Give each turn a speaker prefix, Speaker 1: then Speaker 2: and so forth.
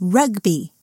Speaker 1: rugby.